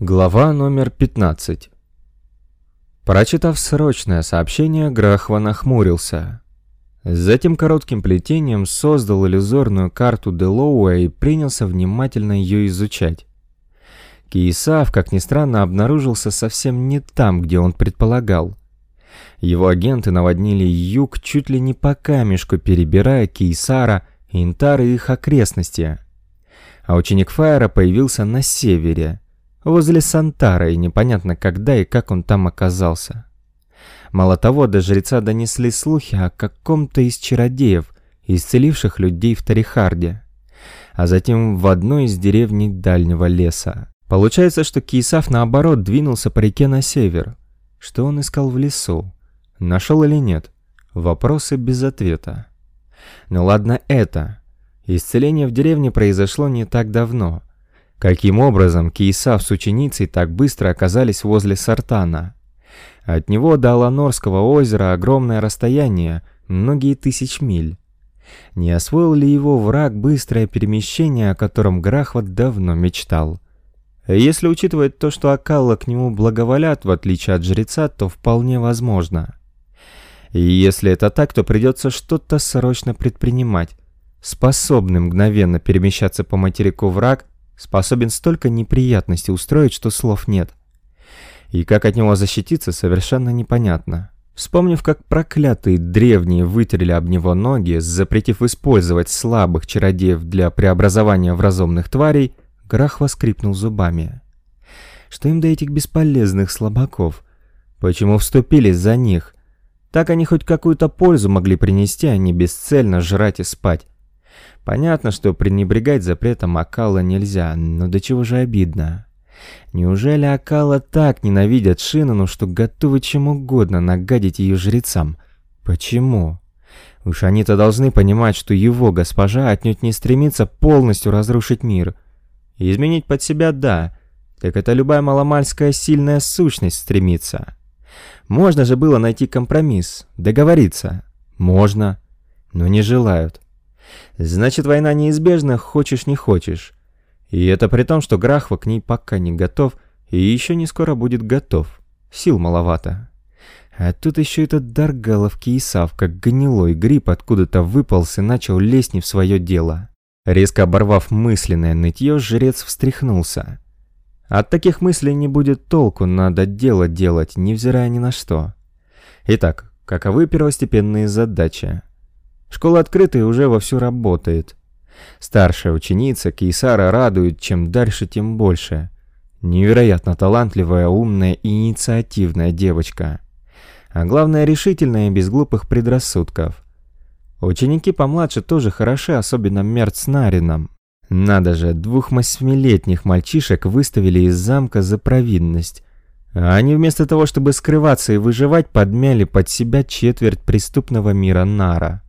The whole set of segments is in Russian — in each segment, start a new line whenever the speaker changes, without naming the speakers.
Глава номер 15 Прочитав срочное сообщение, Грахва нахмурился. Затем коротким плетением создал иллюзорную карту Делоуа и принялся внимательно ее изучать. Киесав, как ни странно, обнаружился совсем не там, где он предполагал. Его агенты наводнили юг чуть ли не по камешку, перебирая Кейсара, Интар и их окрестности. А ученик Фаера появился на севере, возле Сантара, и непонятно когда и как он там оказался. Мало того, до жреца донесли слухи о каком-то из чародеев, исцеливших людей в Тарихарде, а затем в одной из деревней дальнего леса. Получается, что Киесав наоборот двинулся по реке на север. Что он искал в лесу? Нашел или нет? Вопросы без ответа. Ну ладно это. Исцеление в деревне произошло не так давно. Каким образом Киесав с ученицей так быстро оказались возле Сартана? От него до Аланорского озера огромное расстояние, многие тысяч миль. Не освоил ли его враг быстрое перемещение, о котором Грахват давно мечтал? Если учитывать то, что Акалла к нему благоволят, в отличие от жреца, то вполне возможно. И если это так, то придется что-то срочно предпринимать. Способный мгновенно перемещаться по материку враг способен столько неприятностей устроить, что слов нет. И как от него защититься, совершенно непонятно. Вспомнив, как проклятые древние вытерли об него ноги, запретив использовать слабых чародеев для преобразования в разумных тварей, Грах воскрипнул зубами. Что им до этих бесполезных слабаков? Почему вступились за них? Так они хоть какую-то пользу могли принести, а не бесцельно жрать и спать. Понятно, что пренебрегать запретом Акала нельзя, но до чего же обидно. Неужели Акала так ненавидят Шинану, что готовы чем угодно нагадить ее жрецам? Почему? Уж они-то должны понимать, что его госпожа отнюдь не стремится полностью разрушить мир. Изменить под себя – да, так это любая маломальская сильная сущность стремится. Можно же было найти компромисс, договориться. Можно, но не желают. Значит, война неизбежна, хочешь не хочешь. И это при том, что Грахва к ней пока не готов и еще не скоро будет готов. Сил маловато. А тут еще этот Даргалов Киесав, как гнилой гриб, откуда-то выполз и начал лезть не в свое дело. Резко оборвав мысленное нытье, жрец встряхнулся. От таких мыслей не будет толку, надо дело делать, невзирая ни на что. Итак, каковы первостепенные задачи? Школа открытая уже вовсю работает. Старшая ученица Кейсара радует, чем дальше, тем больше. Невероятно талантливая, умная и инициативная девочка. А главное, решительная и без глупых предрассудков. Ученики помладше тоже хороши, особенно Мерт с Нарином. Надо же, двух восьмилетних мальчишек выставили из замка за провинность. А они вместо того, чтобы скрываться и выживать, подмяли под себя четверть преступного мира Нара.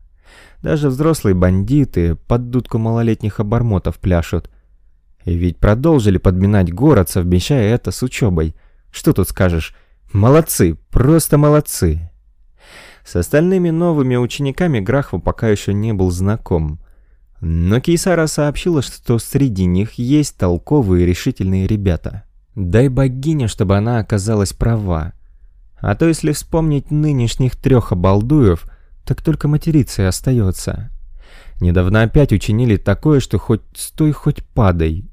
Даже взрослые бандиты под дудку малолетних обормотов пляшут. И ведь продолжили подминать город, совмещая это с учебой. Что тут скажешь? Молодцы, просто молодцы. С остальными новыми учениками Грахва пока еще не был знаком. Но Кейсара сообщила, что среди них есть толковые и решительные ребята. Дай богиня, чтобы она оказалась права. А то если вспомнить нынешних трех обалдуев, так только материться и остается. Недавно опять учинили такое, что хоть стой, хоть падай.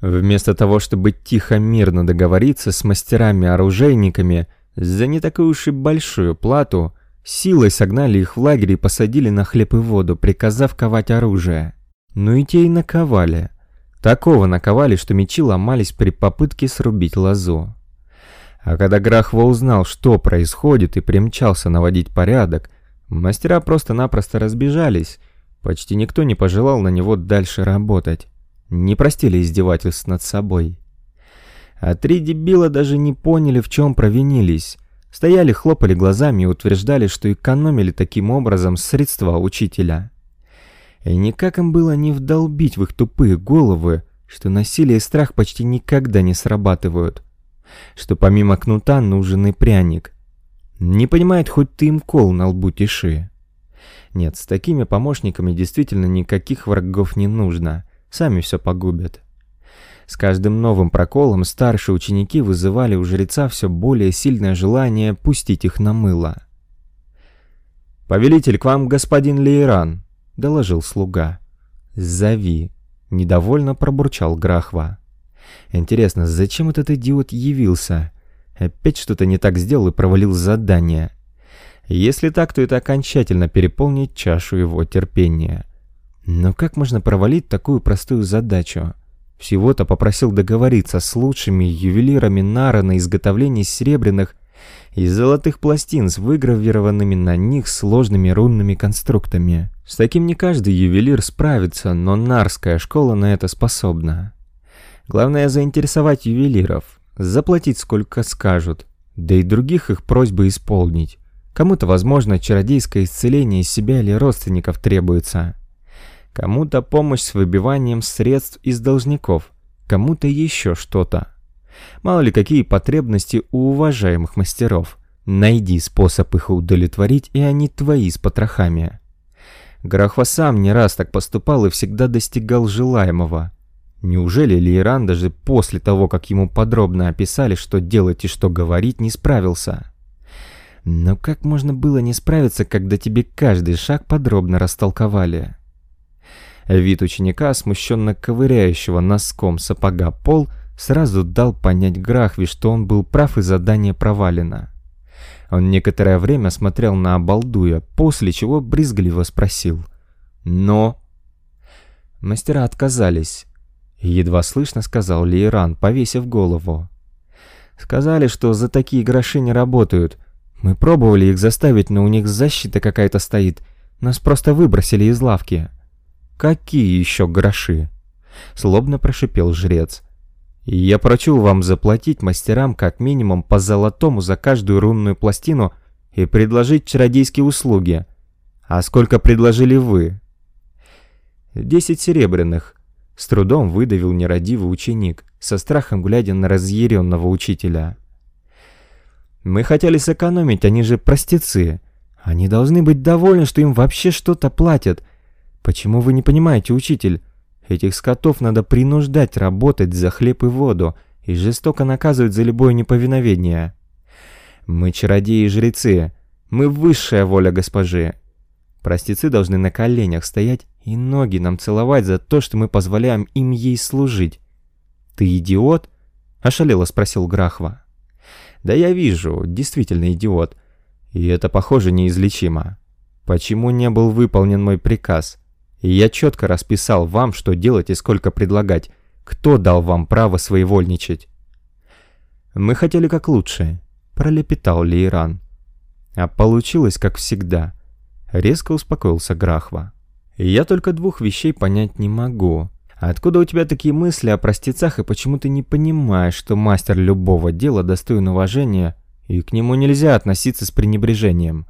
Вместо того, чтобы тихо-мирно договориться с мастерами-оружейниками за не такую уж и большую плату, Силой согнали их в лагерь и посадили на хлеб и воду, приказав ковать оружие. Ну и те и наковали. Такого наковали, что мечи ломались при попытке срубить лозу. А когда Грахва узнал, что происходит, и примчался наводить порядок, мастера просто-напросто разбежались. Почти никто не пожелал на него дальше работать. Не простили издевательств над собой. А три дебила даже не поняли, в чем провинились. Стояли, хлопали глазами и утверждали, что экономили таким образом средства учителя. И никак им было не вдолбить в их тупые головы, что насилие и страх почти никогда не срабатывают. Что помимо кнута нужен и пряник. Не понимает, хоть ты им кол на лбу тиши. Нет, с такими помощниками действительно никаких врагов не нужно. Сами все погубят. С каждым новым проколом старшие ученики вызывали у жреца все более сильное желание пустить их на мыло. «Повелитель, к вам господин Лейран», — доложил слуга. «Зови», — недовольно пробурчал Грахва. «Интересно, зачем этот идиот явился? Опять что-то не так сделал и провалил задание. Если так, то это окончательно переполнит чашу его терпения. Но как можно провалить такую простую задачу?» Всего-то попросил договориться с лучшими ювелирами Нара на изготовление серебряных и золотых пластин с выгравированными на них сложными рунными конструктами. С таким не каждый ювелир справится, но Нарская школа на это способна. Главное заинтересовать ювелиров, заплатить сколько скажут, да и других их просьбы исполнить. Кому-то, возможно, чародейское исцеление себя или родственников требуется. Кому-то помощь с выбиванием средств из должников, кому-то еще что-то. Мало ли какие потребности у уважаемых мастеров. Найди способ их удовлетворить, и они твои с потрохами. Грахва сам не раз так поступал и всегда достигал желаемого. Неужели Лейран даже после того, как ему подробно описали, что делать и что говорить, не справился? Но как можно было не справиться, когда тебе каждый шаг подробно растолковали? Вид ученика, смущенно ковыряющего носком сапога пол, сразу дал понять Грахви, что он был прав и задание провалено. Он некоторое время смотрел на обалдуя, после чего брезгливо спросил. «Но...» Мастера отказались. Едва слышно сказал Лейран, повесив голову. «Сказали, что за такие гроши не работают. Мы пробовали их заставить, но у них защита какая-то стоит. Нас просто выбросили из лавки». «Какие еще гроши?» Слобно прошипел жрец. «Я прочу вам заплатить мастерам как минимум по золотому за каждую рунную пластину и предложить чародейские услуги. А сколько предложили вы?» «Десять серебряных», — с трудом выдавил нерадивый ученик, со страхом глядя на разъяренного учителя. «Мы хотели сэкономить, они же простецы. Они должны быть довольны, что им вообще что-то платят, Почему вы не понимаете, учитель? Этих скотов надо принуждать работать за хлеб и воду и жестоко наказывать за любое неповиновение. Мы чародеи и жрецы. Мы высшая воля госпожи. Простецы должны на коленях стоять и ноги нам целовать за то, что мы позволяем им ей служить. «Ты идиот?» – ошалело спросил Грахва. «Да я вижу, действительно идиот. И это, похоже, неизлечимо. Почему не был выполнен мой приказ? Я четко расписал вам, что делать и сколько предлагать. Кто дал вам право своевольничать? Мы хотели как лучше, пролепетал Лейран. А получилось как всегда. Резко успокоился Грахва. Я только двух вещей понять не могу. Откуда у тебя такие мысли о простецах и почему ты не понимаешь, что мастер любого дела достоин уважения и к нему нельзя относиться с пренебрежением?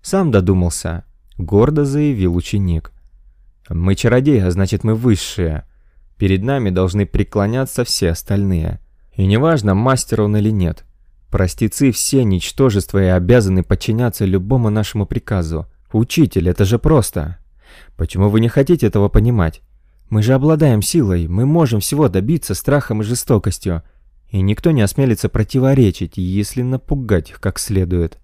Сам додумался. Гордо заявил ученик. «Мы чародеи, а значит мы высшие. Перед нами должны преклоняться все остальные. И неважно, мастер он или нет. Простецы все ничтожества и обязаны подчиняться любому нашему приказу. Учитель, это же просто. Почему вы не хотите этого понимать? Мы же обладаем силой, мы можем всего добиться страхом и жестокостью. И никто не осмелится противоречить, если напугать их как следует.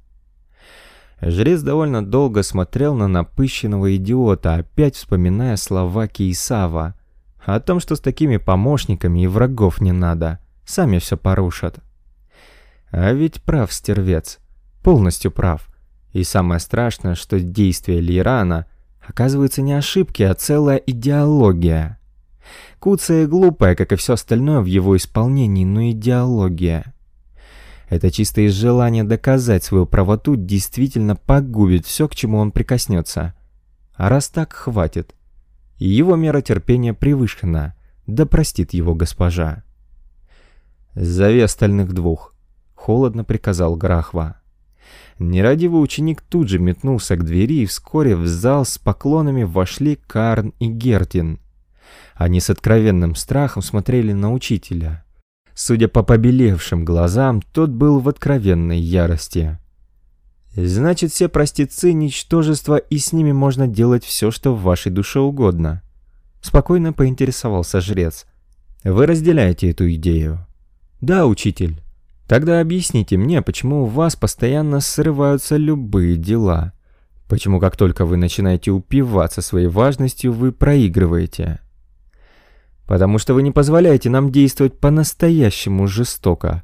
Жрец довольно долго смотрел на напыщенного идиота, опять вспоминая слова Кейсава. О том, что с такими помощниками и врагов не надо. Сами все порушат. А ведь прав стервец. Полностью прав. И самое страшное, что действие Лирана оказывается не ошибки, а целая идеология. Куцая и глупая, как и все остальное в его исполнении, но идеология. Это чисто из желания доказать свою правоту действительно погубит все, к чему он прикоснется. А раз так, хватит. И его мера терпения превышена, да простит его госпожа. «Зови остальных двух», — холодно приказал Грахва. Нерадивый ученик тут же метнулся к двери, и вскоре в зал с поклонами вошли Карн и Гертин. Они с откровенным страхом смотрели на учителя. Судя по побелевшим глазам, тот был в откровенной ярости. «Значит, все простецы — ничтожество, и с ними можно делать все, что в вашей душе угодно», — спокойно поинтересовался жрец. Вы разделяете эту идею? Да, учитель. Тогда объясните мне, почему у вас постоянно срываются любые дела. Почему как только вы начинаете упиваться своей важностью, вы проигрываете? Потому что вы не позволяете нам действовать по-настоящему жестоко,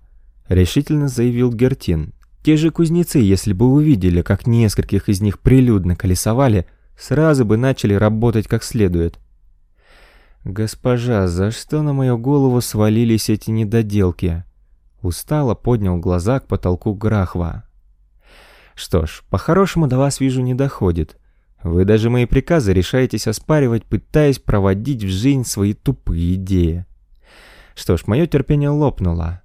решительно заявил Гертин. Те же кузнецы, если бы увидели, как нескольких из них прилюдно колесовали, сразу бы начали работать как следует. «Госпожа, за что на мою голову свалились эти недоделки?» Устало поднял глаза к потолку Грахва. «Что ж, по-хорошему до вас, вижу, не доходит. Вы даже мои приказы решаетесь оспаривать, пытаясь проводить в жизнь свои тупые идеи. Что ж, мое терпение лопнуло.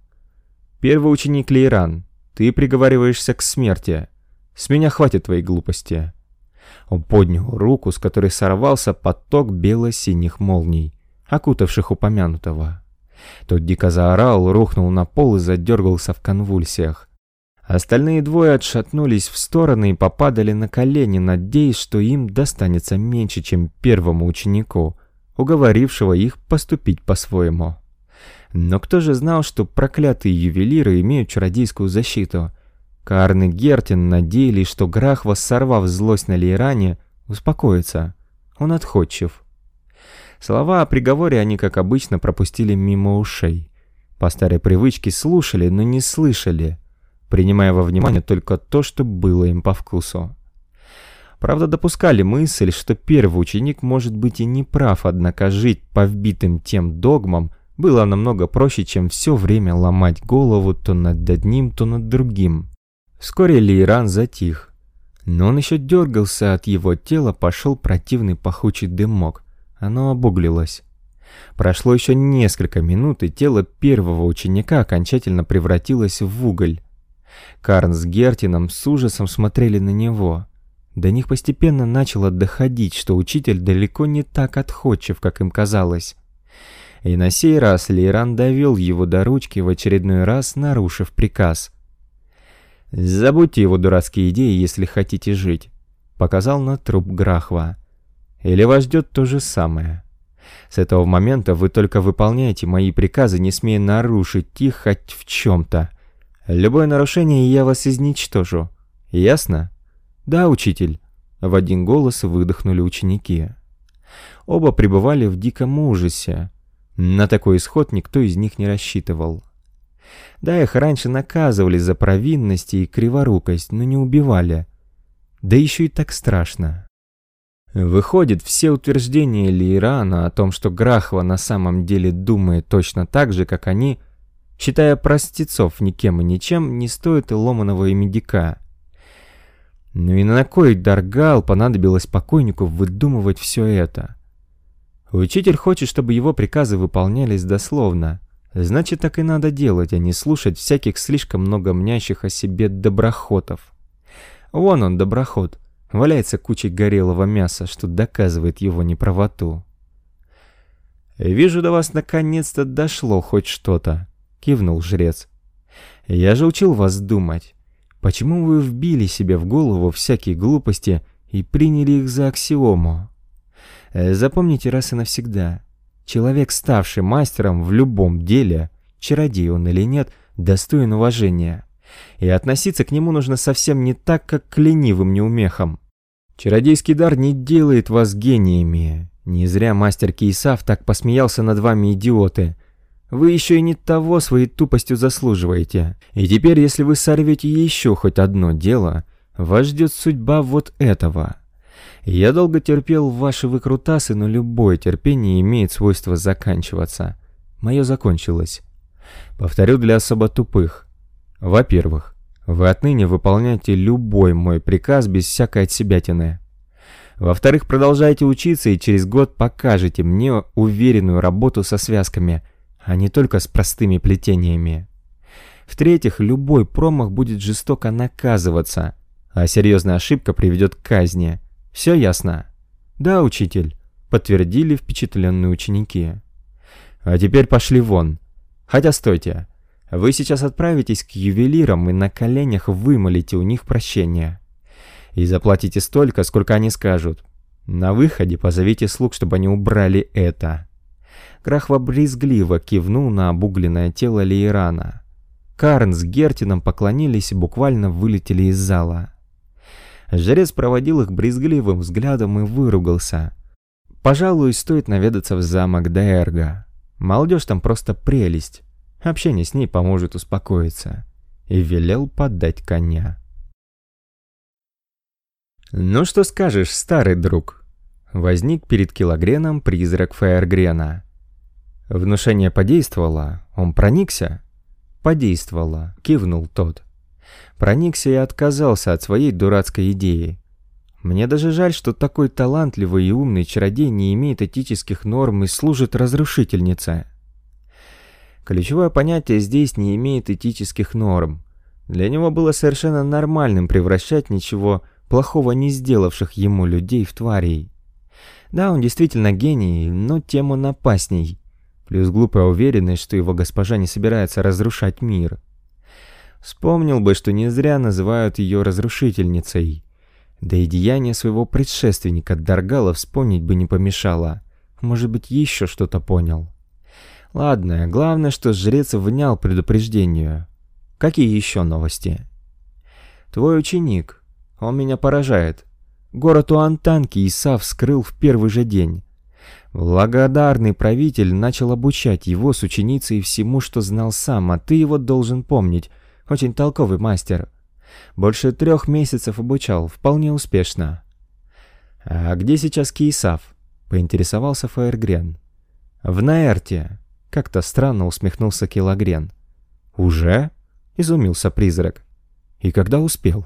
Первый ученик Лейран, ты приговариваешься к смерти. С меня хватит твоей глупости». Он поднял руку, с которой сорвался поток бело-синих молний, окутавших упомянутого. Тот дико заорал, рухнул на пол и задергался в конвульсиях. Остальные двое отшатнулись в стороны и попадали на колени, надеясь, что им достанется меньше, чем первому ученику, уговорившего их поступить по-своему. Но кто же знал, что проклятые ювелиры имеют чародейскую защиту? Карн и Гертин надеялись, что Грахва, сорвав злость на Лейране, успокоится. Он отходчив. Слова о приговоре они, как обычно, пропустили мимо ушей. По старой привычке слушали, но не слышали, принимая во внимание только то, что было им по вкусу. Правда, допускали мысль, что первый ученик может быть и не прав, однако жить по вбитым тем догмам было намного проще, чем все время ломать голову то над одним, то над другим. Вскоре Лейран затих, но он еще дергался, от его тела пошел противный пахучий дымок, оно обуглилось. Прошло еще несколько минут, и тело первого ученика окончательно превратилось в уголь. Карн с Гертином с ужасом смотрели на него. До них постепенно начало доходить, что учитель далеко не так отходчив, как им казалось. И на сей раз Лейран довел его до ручки в очередной раз, нарушив приказ. «Забудьте его дурацкие идеи, если хотите жить», — показал на труп Грахва. Или вас ждет то же самое? С этого момента вы только выполняете мои приказы, не смея нарушить их хоть в чем-то. Любое нарушение, я вас изничтожу. Ясно? Да, учитель. В один голос выдохнули ученики. Оба пребывали в диком ужасе. На такой исход никто из них не рассчитывал. Да, их раньше наказывали за провинность и криворукость, но не убивали. Да еще и так страшно. Выходит, все утверждения Лирана о том, что Грахва на самом деле думает точно так же, как они, считая простецов никем и ничем, не стоит и ломаного и медика. Ну и на кой Даргал понадобилось покойнику выдумывать все это? Учитель хочет, чтобы его приказы выполнялись дословно. Значит, так и надо делать, а не слушать всяких слишком много мнящих о себе доброхотов. Вон он, доброход. Валяется куча горелого мяса, что доказывает его неправоту. «Вижу, до вас наконец-то дошло хоть что-то», — кивнул жрец. «Я же учил вас думать. Почему вы вбили себе в голову всякие глупости и приняли их за аксиому? Э, запомните раз и навсегда. Человек, ставший мастером в любом деле, чародей он или нет, достоин уважения и относиться к нему нужно совсем не так, как к ленивым неумехам. Чародейский дар не делает вас гениями. Не зря мастер Кейсав так посмеялся над вами, идиоты. Вы еще и не того своей тупостью заслуживаете. И теперь, если вы сорвете еще хоть одно дело, вас ждет судьба вот этого. Я долго терпел ваши выкрутасы, но любое терпение имеет свойство заканчиваться. Мое закончилось. Повторю для особо тупых. Во-первых, вы отныне выполняете любой мой приказ без всякой отсебятины. Во-вторых, продолжайте учиться и через год покажете мне уверенную работу со связками, а не только с простыми плетениями. В-третьих, любой промах будет жестоко наказываться, а серьезная ошибка приведет к казни. Все ясно? Да, учитель, подтвердили впечатленные ученики. А теперь пошли вон. Хотя стойте. Вы сейчас отправитесь к ювелирам и на коленях вымолите у них прощение. И заплатите столько, сколько они скажут. На выходе позовите слуг, чтобы они убрали это. Крахва брезгливо кивнул на обугленное тело Лейрана. Карн с Гертином поклонились и буквально вылетели из зала. Жрец проводил их брезгливым взглядом и выругался. Пожалуй, стоит наведаться в замок Даэрга. Молодежь там просто прелесть. Общение с ней поможет успокоиться. И велел подать коня. «Ну что скажешь, старый друг?» Возник перед Килогреном призрак Фаергрена. Внушение подействовало, он проникся? Подействовало, кивнул тот. Проникся и отказался от своей дурацкой идеи. Мне даже жаль, что такой талантливый и умный чародей не имеет этических норм и служит разрушительнице. Ключевое понятие здесь не имеет этических норм. Для него было совершенно нормальным превращать ничего плохого не сделавших ему людей в тварей. Да, он действительно гений, но тема напасней. Плюс глупая уверенность, что его госпожа не собирается разрушать мир. Вспомнил бы, что не зря называют ее разрушительницей. Да и деяние своего предшественника Даргала вспомнить бы не помешало. Может быть, еще что-то понял. Ладно, главное, что жрец внял предупреждению. Какие еще новости? Твой ученик. Он меня поражает. Город Уантанки Исав вскрыл в первый же день. Благодарный правитель начал обучать его с ученицей всему, что знал сам, а ты его должен помнить. Очень толковый мастер. Больше трех месяцев обучал, вполне успешно. «А где сейчас Киесав?» — поинтересовался Фаергрен. «В Наэрте», — как-то странно усмехнулся Килогрен. «Уже?» — изумился призрак. «И когда успел?»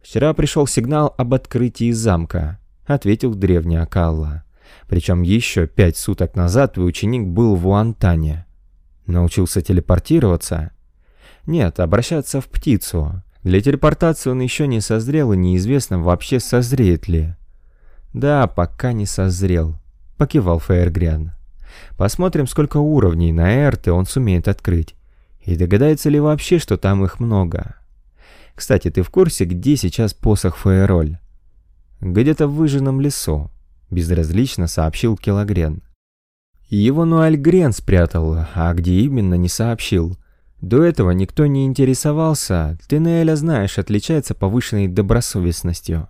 «Вчера пришел сигнал об открытии замка», — ответил древний Акалла. Причем еще пять суток назад твой ученик был в Уантане. Научился телепортироваться? Нет, обращаться в птицу. Для телепортации он еще не созрел и неизвестно вообще созреет ли. Да, пока не созрел, покивал Фейергриан. Посмотрим, сколько уровней на Эрте он сумеет открыть. И догадается ли вообще, что там их много. Кстати, ты в курсе, где сейчас посох Фейроль? Где-то в выжженном лесу. — безразлично сообщил Килогрен. Его Нуальгрен спрятал, а где именно не сообщил. До этого никто не интересовался, ты Неэля знаешь, отличается повышенной добросовестностью.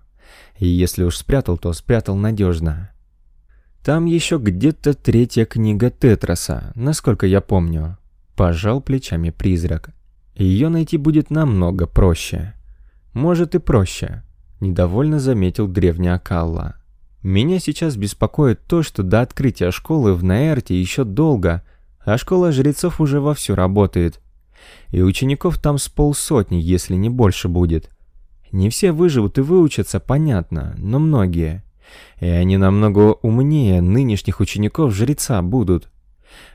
И если уж спрятал, то спрятал надежно. Там еще где-то третья книга Тетраса, насколько я помню. Пожал плечами призрак. Ее найти будет намного проще. Может и проще, недовольно заметил древний Акалла. Меня сейчас беспокоит то, что до открытия школы в Наэрте еще долго, а школа жрецов уже вовсю работает. И учеников там с полсотни, если не больше будет. Не все выживут и выучатся, понятно, но многие. И они намного умнее нынешних учеников жреца будут.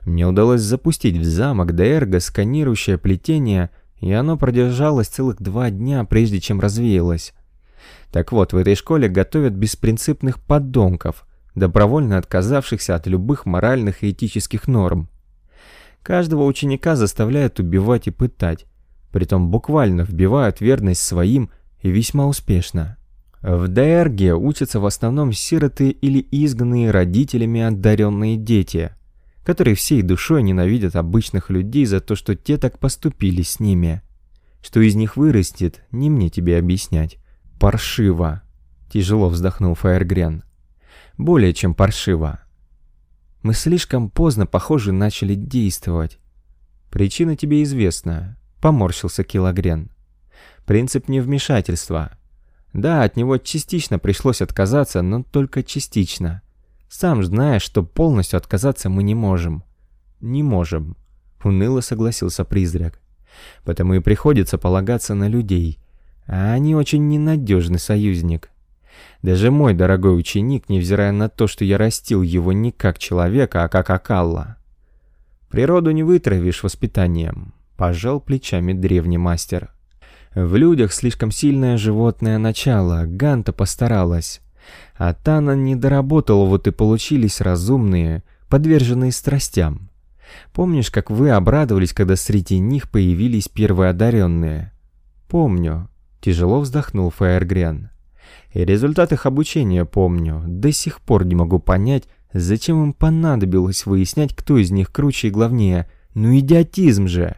Мне удалось запустить в замок Даэрго сканирующее плетение, и оно продержалось целых два дня, прежде чем развеялось. Так вот, в этой школе готовят беспринципных подонков, добровольно отказавшихся от любых моральных и этических норм. Каждого ученика заставляют убивать и пытать, притом буквально вбивают верность своим и весьма успешно. В ДРГ учатся в основном сироты или изгнанные родителями одаренные дети, которые всей душой ненавидят обычных людей за то, что те так поступили с ними. Что из них вырастет, не мне тебе объяснять. «Паршиво!» — тяжело вздохнул Фаергрен. «Более чем паршиво. Мы слишком поздно, похоже, начали действовать. Причина тебе известна», — поморщился Килогрен. «Принцип невмешательства. Да, от него частично пришлось отказаться, но только частично. Сам знаешь, что полностью отказаться мы не можем». «Не можем», — уныло согласился призрак. «Потому и приходится полагаться на людей» А они очень ненадежный союзник. Даже мой дорогой ученик, невзирая на то, что я растил его не как человека, а как Акалла. Природу не вытравишь воспитанием, пожал плечами древний мастер. В людях слишком сильное животное начало, Ганта постаралась. А Тана не доработала, вот и получились разумные, подверженные страстям. Помнишь, как вы обрадовались, когда среди них появились первые одаренные? Помню. Тяжело вздохнул Фаергрен. И результат их обучения помню. До сих пор не могу понять, Зачем им понадобилось выяснять, кто из них круче и главнее? Ну идиотизм же!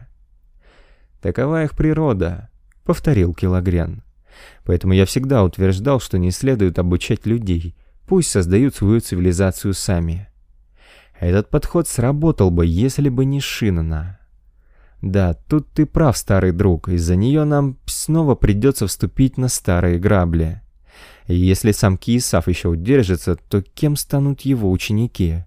Такова их природа, повторил Килогрен. Поэтому я всегда утверждал, что не следует обучать людей, пусть создают свою цивилизацию сами. Этот подход сработал бы, если бы не Шинана. Да, тут ты прав, старый друг, из-за нее нам снова придется вступить на старые грабли. И если сам Киесав еще удержится, то кем станут его ученики?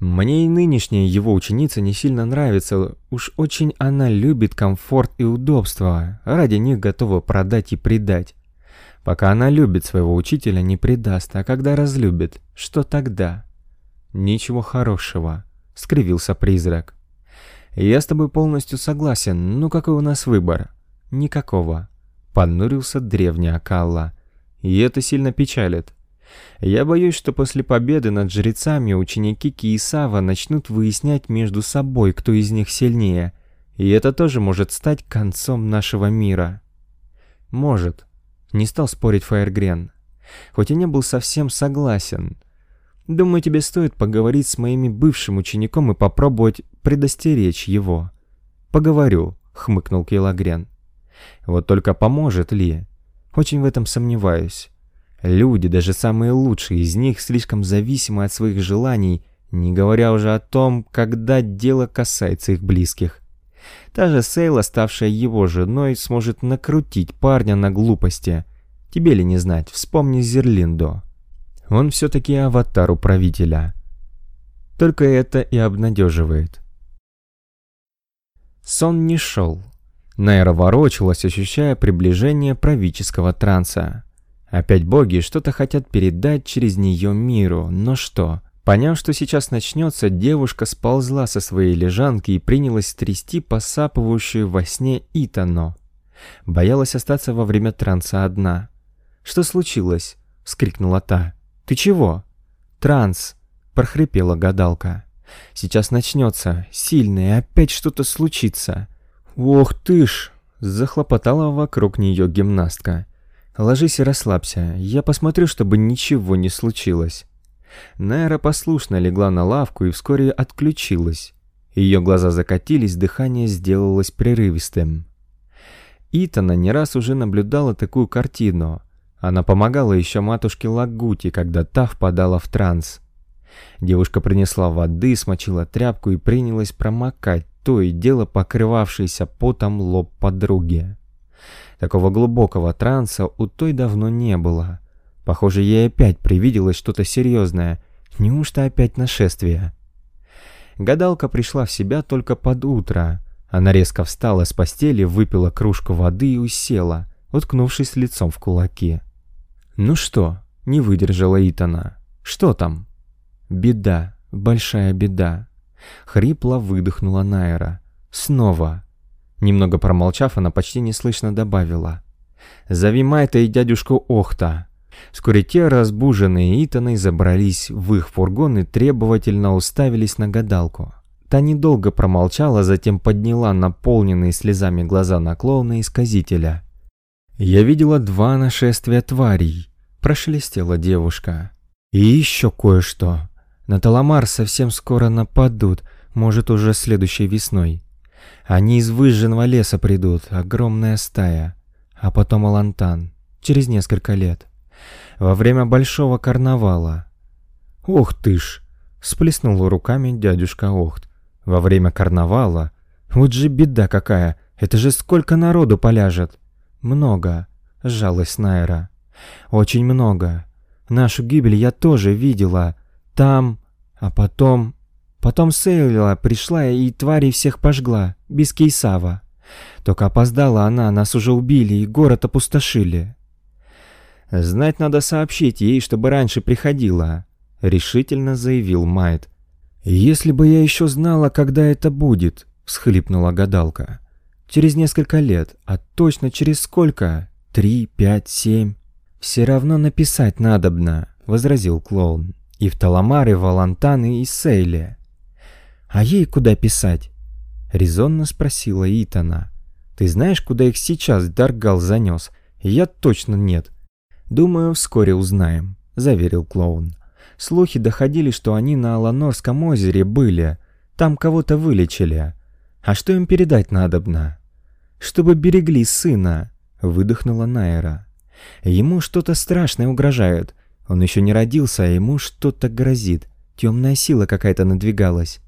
Мне и нынешняя его ученица не сильно нравится, уж очень она любит комфорт и удобство, ради них готова продать и предать. Пока она любит своего учителя, не предаст, а когда разлюбит, что тогда? Ничего хорошего, скривился призрак. Я с тобой полностью согласен, но какой у нас выбор? Никакого. Понурился древний Акалла. И это сильно печалит. Я боюсь, что после победы над жрецами ученики Киесава начнут выяснять между собой, кто из них сильнее, и это тоже может стать концом нашего мира. Может. Не стал спорить Фаергрен. Хоть и не был совсем согласен. Думаю, тебе стоит поговорить с моим бывшим учеником и попробовать предостеречь его. Поговорю, хмыкнул Килагрен. Вот только поможет ли? Очень в этом сомневаюсь. Люди, даже самые лучшие из них, слишком зависимы от своих желаний, не говоря уже о том, когда дело касается их близких. Та же Сейла, ставшая его женой, сможет накрутить парня на глупости. Тебе ли не знать, вспомни Зерлиндо. Он все-таки аватар управителя. Только это и обнадеживает. Сон не шел. Найра ворочалась, ощущая приближение правительского транса. Опять боги что-то хотят передать через нее миру, но что? Поняв, что сейчас начнется, девушка сползла со своей лежанки и принялась трясти посапывающую во сне Итано. Боялась остаться во время транса одна. «Что случилось?» — вскрикнула та. «Ты чего?» «Транс!» — прохрипела гадалка. «Сейчас начнется, сильно, и опять что-то случится». «Ох ты ж!» — захлопотала вокруг нее гимнастка. «Ложись и расслабься, я посмотрю, чтобы ничего не случилось». Найра послушно легла на лавку и вскоре отключилась. Ее глаза закатились, дыхание сделалось прерывистым. Итана не раз уже наблюдала такую картину. Она помогала еще матушке Лагути, когда та впадала в транс. Девушка принесла воды, смочила тряпку и принялась промокать то и дело покрывавшийся потом лоб подруги. Такого глубокого транса у той давно не было. Похоже, ей опять привиделось что-то серьезное. Неужто опять нашествие? Гадалка пришла в себя только под утро. Она резко встала с постели, выпила кружку воды и усела, уткнувшись лицом в кулаки. «Ну что?» — не выдержала Итана. «Что там?» «Беда, большая беда». Хрипло выдохнула Найра. «Снова». Немного промолчав, она почти неслышно добавила. «Зови Майта и дядюшку Охта». Вскоре те, разбуженные Итаной, забрались в их фургон и требовательно уставились на гадалку. Та недолго промолчала, затем подняла наполненные слезами глаза на клоуна-исказителя. «Я видела два нашествия тварей», – прошелестела девушка. «И еще кое-что. На Таламар совсем скоро нападут, может, уже следующей весной. Они из выжженного леса придут, огромная стая, а потом Алантан, через несколько лет, во время большого карнавала. Ох ты ж! Сплеснул руками дядюшка Охт. Во время карнавала? Вот же беда какая! Это же сколько народу поляжет! Много, сжалась Найра. Очень много. Нашу гибель я тоже видела. Там, а потом... Потом Сейла пришла и тварей всех пожгла, без Кейсава. Только опоздала она, нас уже убили и город опустошили. «Знать надо сообщить ей, чтобы раньше приходила», — решительно заявил Майт. «Если бы я еще знала, когда это будет», — всхлипнула гадалка. «Через несколько лет, а точно через сколько? Три, пять, семь?» «Все равно написать надобно», — возразил клоун. «И в Таламаре, Валантаны и Сейле». «А ей куда писать?» — резонно спросила Итана. «Ты знаешь, куда их сейчас Даргал занес? Я точно нет». «Думаю, вскоре узнаем», — заверил клоун. Слухи доходили, что они на Аланорском озере были, там кого-то вылечили. А что им передать надобно? Чтобы берегли сына, выдохнула Найра. Ему что-то страшное угрожает. Он еще не родился, а ему что-то грозит. Темная сила какая-то надвигалась.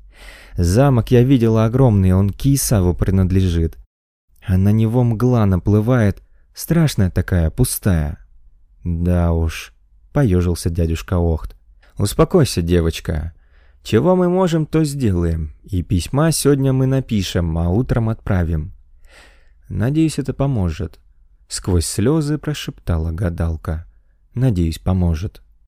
Замок я видела огромный, он Киесаву принадлежит. А на него мгла наплывает, страшная такая, пустая. Да уж, поежился дядюшка Охт. Успокойся, девочка. Чего мы можем, то сделаем. И письма сегодня мы напишем, а утром отправим. Надеюсь, это поможет. Сквозь слезы прошептала гадалка. Надеюсь, поможет.